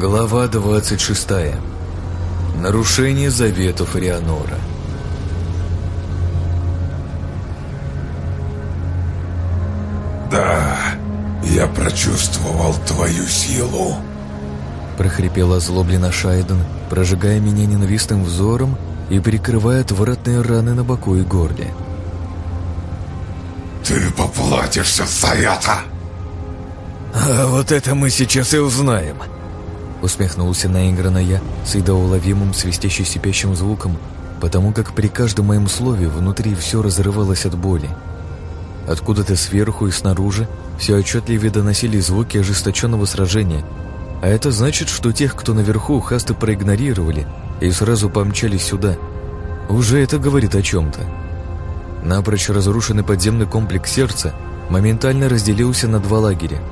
Глава 26. Нарушение заветов Рианора. «Да, я прочувствовал твою силу», — прохрипел озлобленно Шайден, прожигая меня ненавистным взором и перекрывая отвратные раны на боку и горле. «Ты поплатишься за это!» «А вот это мы сейчас и узнаем!» Усмехнулся наигранно я с едоуловимым свистяще-сипящим звуком, потому как при каждом моем слове внутри все разрывалось от боли. Откуда-то сверху и снаружи все отчетливее доносили звуки ожесточенного сражения, а это значит, что тех, кто наверху, хасты проигнорировали и сразу помчались сюда. Уже это говорит о чем-то. Напрочь разрушенный подземный комплекс сердца моментально разделился на два лагеря –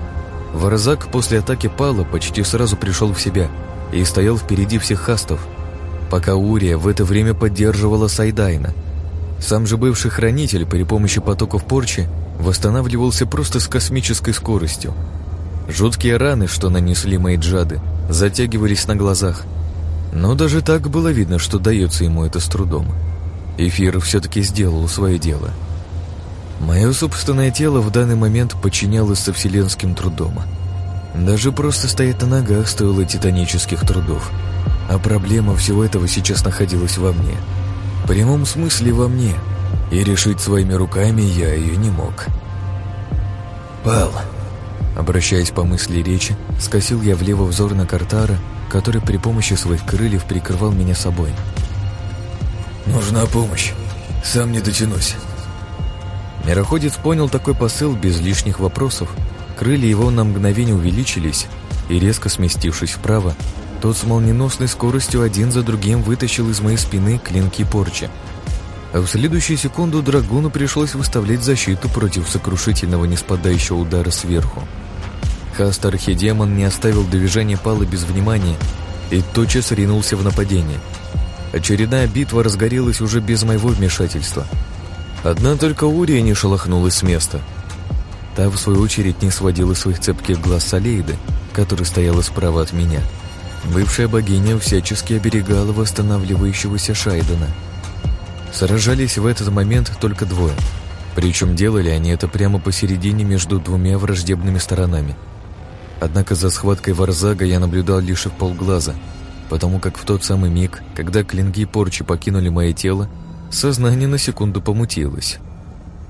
Варазак после атаки Пала почти сразу пришел в себя и стоял впереди всех хастов, пока Урия в это время поддерживала Сайдайна. Сам же бывший хранитель при помощи потоков порчи восстанавливался просто с космической скоростью. Жуткие раны, что нанесли мои джады, затягивались на глазах. Но даже так было видно, что дается ему это с трудом. Эфир все-таки сделал свое дело — Мое собственное тело в данный момент подчинялось со вселенским трудом. Даже просто стоять на ногах стоило титанических трудов. А проблема всего этого сейчас находилась во мне. В прямом смысле во мне. И решить своими руками я ее не мог. «Пал!» Обращаясь по мысли речи, скосил я влево взор на Картара, который при помощи своих крыльев прикрывал меня собой. «Нужна помощь. Сам не дотянусь». Мироходец понял такой посыл без лишних вопросов. Крылья его на мгновение увеличились, и резко сместившись вправо, тот с молниеносной скоростью один за другим вытащил из моей спины клинки порчи. А в следующую секунду драгуну пришлось выставлять защиту против сокрушительного неспадающего удара сверху. Хаст Архидемон не оставил движения пала без внимания и тотчас ринулся в нападение. Очередная битва разгорелась уже без моего вмешательства – Одна только Урия не шелохнулась с места. Та, в свою очередь, не сводила своих цепких глаз с Алейды, которая стояла справа от меня. Бывшая богиня всячески оберегала восстанавливающегося Шайдена. Сражались в этот момент только двое. Причем делали они это прямо посередине между двумя враждебными сторонами. Однако за схваткой Варзага я наблюдал лишь в полглаза, потому как в тот самый миг, когда клинки порчи покинули мое тело, Сознание на секунду помутилось.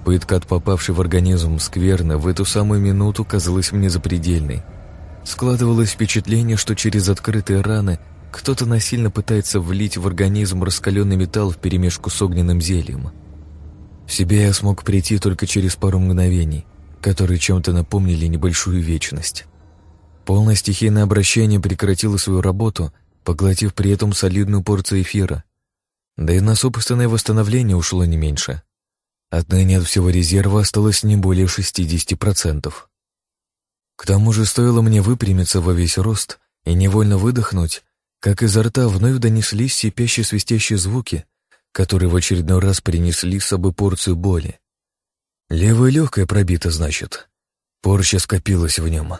Пытка от попавшей в организм скверны в эту самую минуту казалась мне запредельной. Складывалось впечатление, что через открытые раны кто-то насильно пытается влить в организм раскаленный металл вперемешку с огненным зельем. В себе я смог прийти только через пару мгновений, которые чем-то напомнили небольшую вечность. Полное стихийное обращение прекратило свою работу, поглотив при этом солидную порцию эфира, да и на собственное восстановление ушло не меньше. Отныне от всего резерва осталось не более 60%. К тому же стоило мне выпрямиться во весь рост и невольно выдохнуть, как изо рта вновь донеслись сипящие свистящие звуки, которые в очередной раз принесли с собой порцию боли. Левое легкое пробито, значит. Порча скопилась в нем.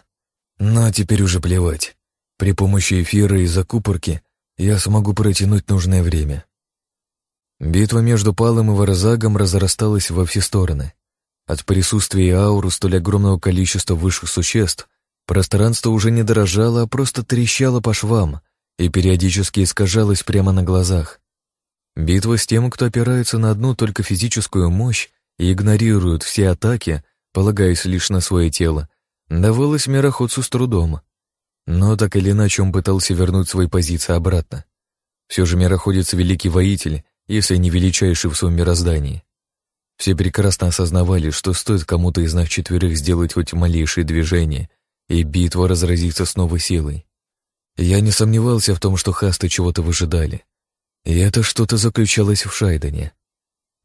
Но теперь уже плевать. При помощи эфира и закупорки я смогу протянуть нужное время. Битва между Палом и Варазагом разрасталась во все стороны. От присутствия ауру столь огромного количества высших существ пространство уже не дорожало, а просто трещало по швам и периодически искажалось прямо на глазах. Битва с тем, кто опирается на одну только физическую мощь и игнорирует все атаки, полагаясь лишь на свое тело, давалась мироходцу с трудом. Но так или иначе он пытался вернуть свои позиции обратно. Все же мироходец — великий воитель, если не величайший в своем мироздании. Все прекрасно осознавали, что стоит кому-то из нас четверых сделать хоть малейшее движение, и битва разразится с новой силой. Я не сомневался в том, что хасты чего-то выжидали. И это что-то заключалось в Шайдане.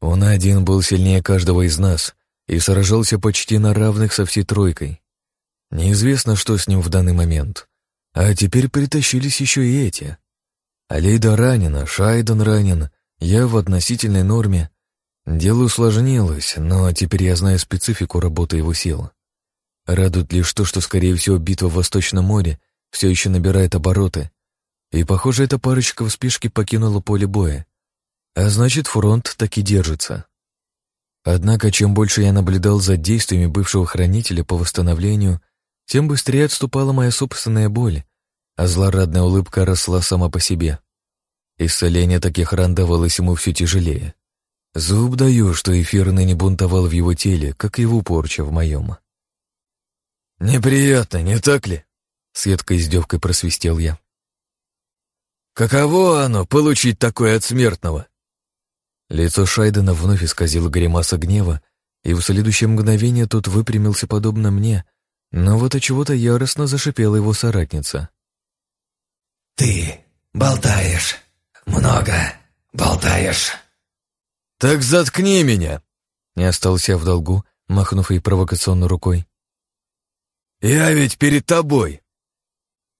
Он один был сильнее каждого из нас и сражался почти на равных со всей тройкой. Неизвестно, что с ним в данный момент. А теперь притащились еще и эти. Алейда ранена, Шайдан ранен, я в относительной норме. Дело усложнилось, но теперь я знаю специфику работы его сил. Радует лишь то, что, скорее всего, битва в Восточном море все еще набирает обороты, и, похоже, эта парочка в спешке покинула поле боя. А значит, фронт таки держится. Однако, чем больше я наблюдал за действиями бывшего хранителя по восстановлению, тем быстрее отступала моя собственная боль, а злорадная улыбка росла сама по себе. Исцеление таких ран давалось ему все тяжелее. Зуб даю, что эфир ныне бунтовал в его теле, как его порча в моем. «Неприятно, не так ли?» — с едкой издевкой просвистел я. «Каково оно, получить такое от смертного?» Лицо Шайдена вновь исказило гримаса гнева, и в следующее мгновение тот выпрямился подобно мне, но вот от чего-то яростно зашипела его соратница. «Ты болтаешь, много болтаешь». «Так заткни меня!» Не остался в долгу, махнув ей провокационно рукой. «Я ведь перед тобой!»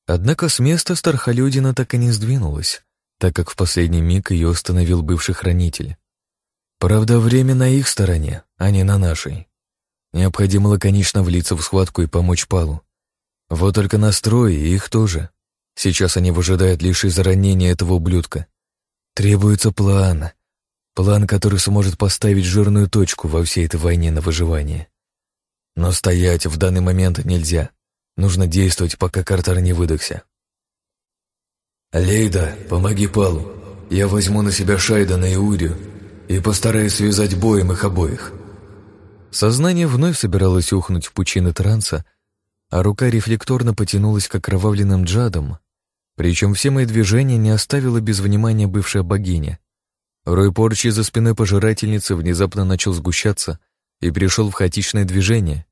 Однако с места Стархолюдина так и не сдвинулась так как в последний миг ее остановил бывший хранитель. Правда, время на их стороне, а не на нашей. Необходимо лаконично влиться в схватку и помочь Палу. Вот только настрой и их тоже. Сейчас они выжидают лишь из-за ранения этого ублюдка. Требуется план. План, который сможет поставить жирную точку во всей этой войне на выживание. Но стоять в данный момент нельзя. Нужно действовать, пока Картер не выдохся. «Лейда, помоги Палу. Я возьму на себя Шайдана и Урию и постараюсь связать боем их обоих». Сознание вновь собиралось ухнуть в пучины транса, а рука рефлекторно потянулась к окровавленным джадам, причем все мои движения не оставила без внимания бывшая богиня. Рой порчи за спиной пожирательницы внезапно начал сгущаться и пришел в хаотичное движение.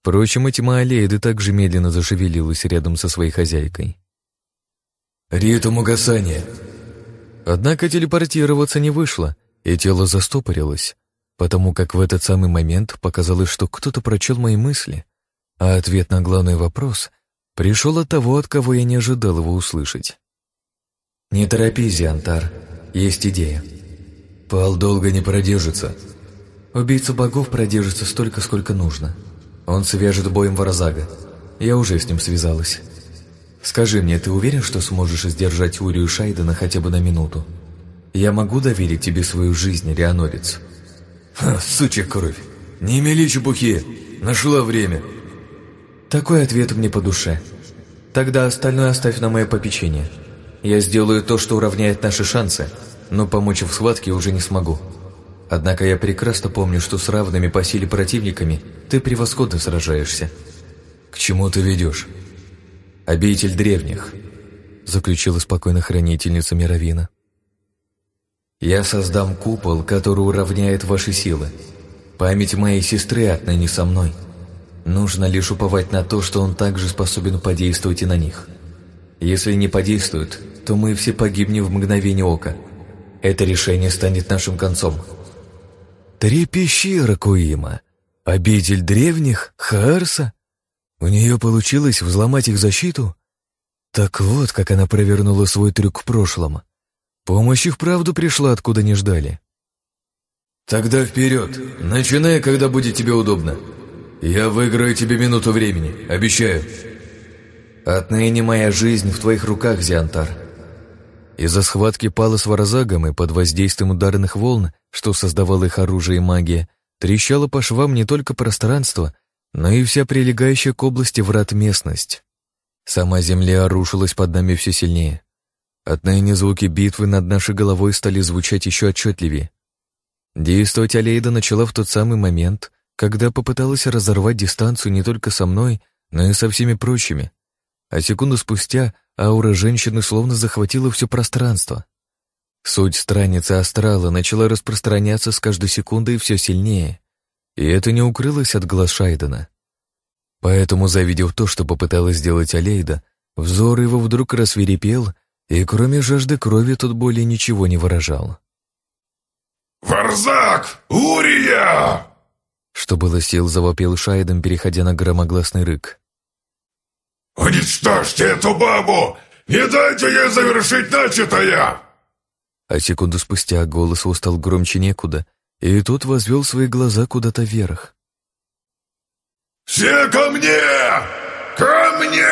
Впрочем, и тьма Алейды также медленно зашевелилась рядом со своей хозяйкой. Ритм угасания. Однако телепортироваться не вышло, и тело застопорилось, потому как в этот самый момент показалось, что кто-то прочел мои мысли, а ответ на главный вопрос пришел от того, от кого я не ожидал его услышать. «Не торопись, Антар, есть идея. Пал долго не продержится. Убийца богов продержится столько, сколько нужно. Он свяжет боем Варазага. Я уже с ним связалась». Скажи мне, ты уверен, что сможешь сдержать Урию Шайдена хотя бы на минуту? Я могу доверить тебе свою жизнь, Рианорец?» Ха, «Сучья кровь! Не мели чепухи! Нашла время!» Такой ответ мне по душе. Тогда остальное оставь на мое попечение. Я сделаю то, что уравняет наши шансы, но помочь в схватке уже не смогу. Однако я прекрасно помню, что с равными по силе противниками ты превосходно сражаешься. К чему ты ведешь? обитель древних», — заключила спокойно хранительница Мировина. «Я создам купол, который уравняет ваши силы. Память моей сестры отныне со мной. Нужно лишь уповать на то, что он также способен подействовать и на них. Если не подействует, то мы все погибнем в мгновение ока. Это решение станет нашим концом». «Три пещеры Куима. Обитель древних? Харса?» У нее получилось взломать их защиту? Так вот, как она провернула свой трюк в прошлом. Помощь их правду пришла, откуда не ждали. «Тогда вперед! Начинай, когда будет тебе удобно. Я выиграю тебе минуту времени, обещаю». «Отныне моя жизнь в твоих руках, Зиантар». Из-за схватки пала с Варазагом и под воздействием ударных волн, что создавало их оружие и магия, трещало по швам не только пространство, но и вся прилегающая к области врат местность. Сама земля рушилась под нами все сильнее. Отныне звуки битвы над нашей головой стали звучать еще отчетливее. Действовать Алейда начала в тот самый момент, когда попыталась разорвать дистанцию не только со мной, но и со всеми прочими. А секунду спустя аура женщины словно захватила все пространство. Суть страницы астрала начала распространяться с каждой секундой все сильнее. И это не укрылось от глаз Шайдена. Поэтому, завидев то, что попыталась сделать Алейда, взор его вдруг рассверепел, и кроме жажды крови тут более ничего не выражал. «Варзак! Урия!» Что было сил, завопил Шайден, переходя на громогласный рык. «Уничтожьте эту бабу! Не дайте ей завершить начатое!» А секунду спустя голос устал громче некуда, и тут возвел свои глаза куда-то вверх. «Все ко мне! Ко мне!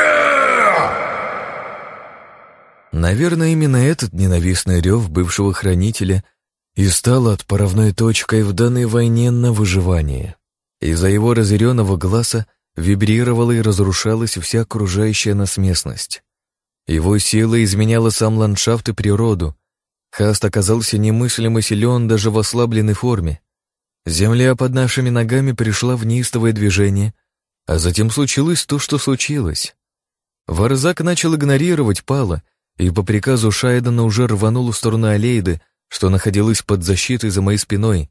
Наверное, именно этот ненавистный рев бывшего хранителя и стал отправной точкой в данной войне на выживание. Из-за его разъяренного глаза вибрировала и разрушалась вся окружающая нас местность. Его сила изменяла сам ландшафт и природу. Хаст оказался немыслимо силен даже в ослабленной форме. Земля под нашими ногами пришла в неистовое движение, а затем случилось то, что случилось. Варзак начал игнорировать Пала и по приказу Шайдена уже рванул в сторону Алейды, что находилась под защитой за моей спиной.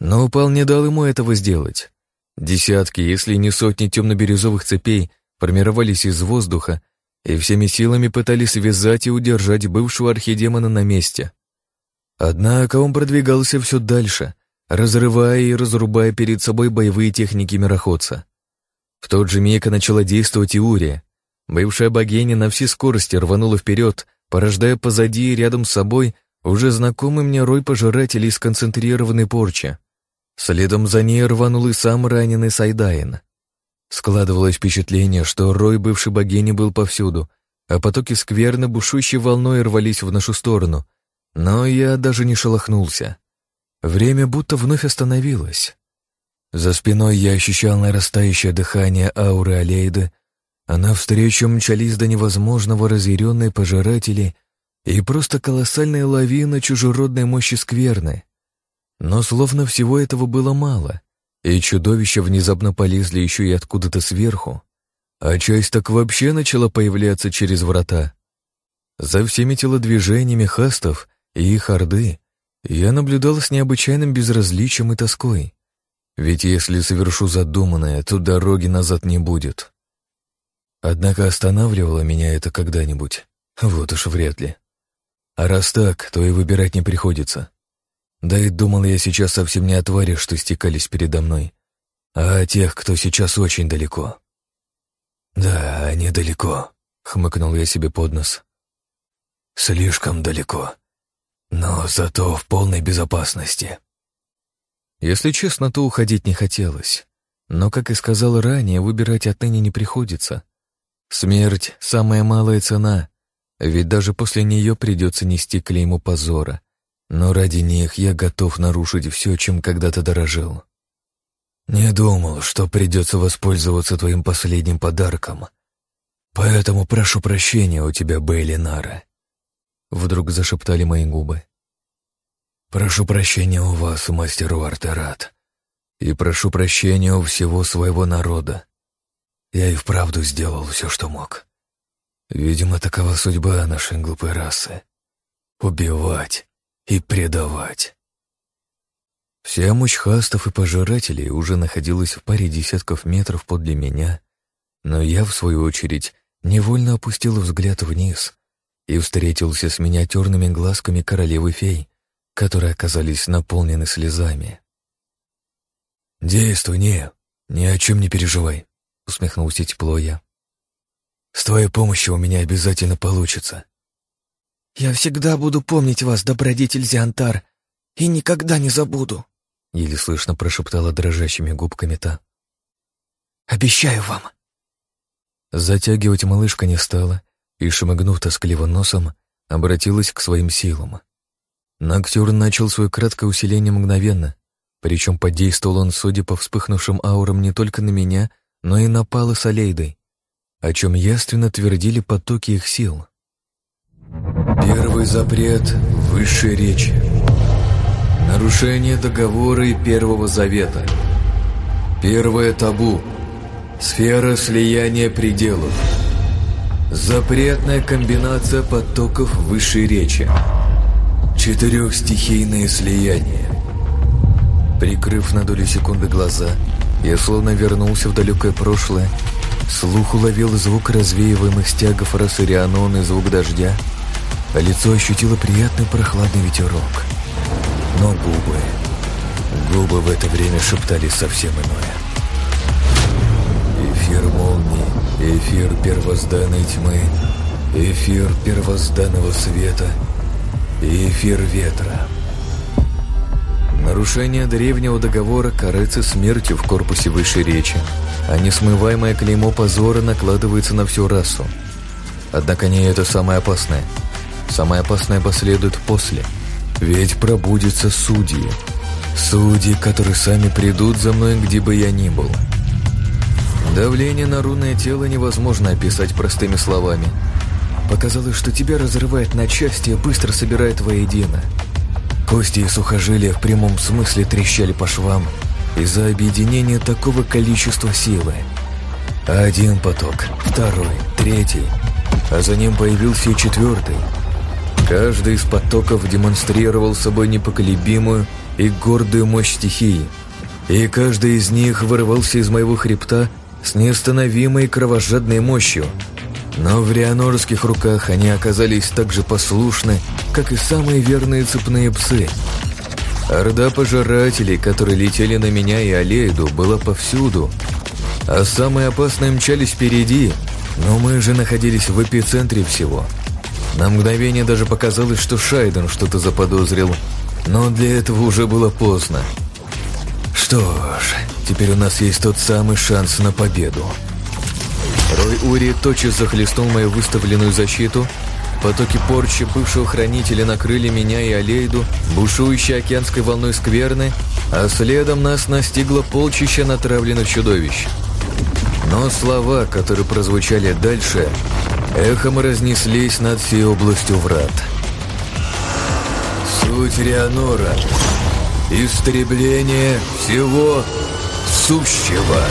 Но упал не дал ему этого сделать. Десятки, если не сотни темно-бирюзовых цепей формировались из воздуха и всеми силами пытались связать и удержать бывшего архидемона на месте. Однако он продвигался все дальше, разрывая и разрубая перед собой боевые техники мироходца. В тот же миг начала действовать и Урия, Бывшая богиня на всей скорости рванула вперед, порождая позади и рядом с собой уже знакомый мне рой пожирателей сконцентрированной порчи. Следом за ней рванул и сам раненый Сайдаин. Складывалось впечатление, что рой бывшей богини был повсюду, а потоки скверны бушующей волной рвались в нашу сторону, но я даже не шелохнулся. Время будто вновь остановилось. За спиной я ощущал нарастающее дыхание ауры Алейды, а навстречу мчались до невозможного разъяренные пожиратели и просто колоссальная лавина чужеродной мощи скверны. Но словно всего этого было мало, и чудовища внезапно полезли еще и откуда-то сверху, а часть так вообще начала появляться через врата. За всеми телодвижениями хастов и их орды я наблюдал с необычайным безразличием и тоской. Ведь если совершу задуманное, то дороги назад не будет. Однако останавливало меня это когда-нибудь? Вот уж вряд ли. А раз так, то и выбирать не приходится. Да и думал я сейчас совсем не о тварях, что стекались передо мной, а о тех, кто сейчас очень далеко. «Да, они далеко», — хмыкнул я себе под нос. «Слишком далеко, но зато в полной безопасности». Если честно, то уходить не хотелось. Но, как и сказал ранее, выбирать отныне не приходится. Смерть — самая малая цена, ведь даже после нее придется нести клейму позора. Но ради них я готов нарушить все, чем когда-то дорожил. Не думал, что придется воспользоваться твоим последним подарком. Поэтому прошу прощения у тебя, Бейли Нара. Вдруг зашептали мои губы. Прошу прощения у вас, мастер Уартерат. И прошу прощения у всего своего народа. Я и вправду сделал все, что мог. Видимо, такова судьба нашей глупой расы. Убивать и предавать. Вся мощь хастов и пожирателей уже находилась в паре десятков метров подле меня, но я, в свою очередь, невольно опустил взгляд вниз и встретился с миниатюрными глазками королевы-фей, которые оказались наполнены слезами. «Действуй, не, ни о чем не переживай», — усмехнулся тепло я. «С твоей помощью у меня обязательно получится». «Я всегда буду помнить вас, добродетель Зиантар, и никогда не забуду», — еле слышно прошептала дрожащими губками та. «Обещаю вам». Затягивать малышка не стала и, шмыгнув тоскливо носом, обратилась к своим силам. Ноктюр начал свое краткое усиление мгновенно, причем подействовал он, судя по вспыхнувшим аурам, не только на меня, но и напала с Алейдой, о чем яственно твердили потоки их сил. Первый запрет высшей речи. Нарушение договора и Первого Завета. Первое табу. Сфера слияния пределов. Запретная комбинация потоков высшей речи. Четырехстихийное слияние. Прикрыв на долю секунды глаза, я словно вернулся в далекое прошлое. Слух уловил звук развеиваемых стягов Рассарианона и звук дождя, а лицо ощутило приятный прохладный ветерок. Но губы... Губы в это время шептали совсем иное. Эфир молнии, эфир первозданной тьмы, эфир первозданного света, эфир ветра. Нарушение древнего договора карается смертью в корпусе высшей речи, а несмываемое клеймо позора накладывается на всю расу. Однако не это самое опасное. самое опасное последует после. Ведь пробудятся судьи. Судьи, которые сами придут за мной, где бы я ни был. Давление на рунное тело невозможно описать простыми словами. Показалось, что тебя разрывает на части и быстро собирает воедино. Кости и сухожилия в прямом смысле трещали по швам из-за объединения такого количества силы. Один поток, второй, третий, а за ним появился и четвертый. Каждый из потоков демонстрировал собой непоколебимую и гордую мощь стихии, и каждый из них вырывался из моего хребта с неостановимой кровожадной мощью. Но в рианорских руках они оказались так же послушны, как и самые верные цепные псы. Орда пожирателей, которые летели на меня и Алейду, была повсюду, а самые опасные мчались впереди, но мы же находились в эпицентре всего. На мгновение даже показалось, что Шайден что-то заподозрил, но для этого уже было поздно. Что ж, теперь у нас есть тот самый шанс на победу. Рой Ури тотчас захлестнул мою выставленную защиту. Потоки порчи бывшего хранителя накрыли меня и Алейду, бушующей океанской волной скверны, а следом нас настигло полчища натравленных чудовищ. Но слова, которые прозвучали дальше, эхом разнеслись над всей областью врат. Суть Рианора — истребление всего сущего.